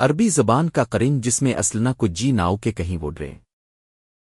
عربی زبان کا قرن جس میں اسلنا کچھ جی ناؤ کے کہیں وہ ڈرے۔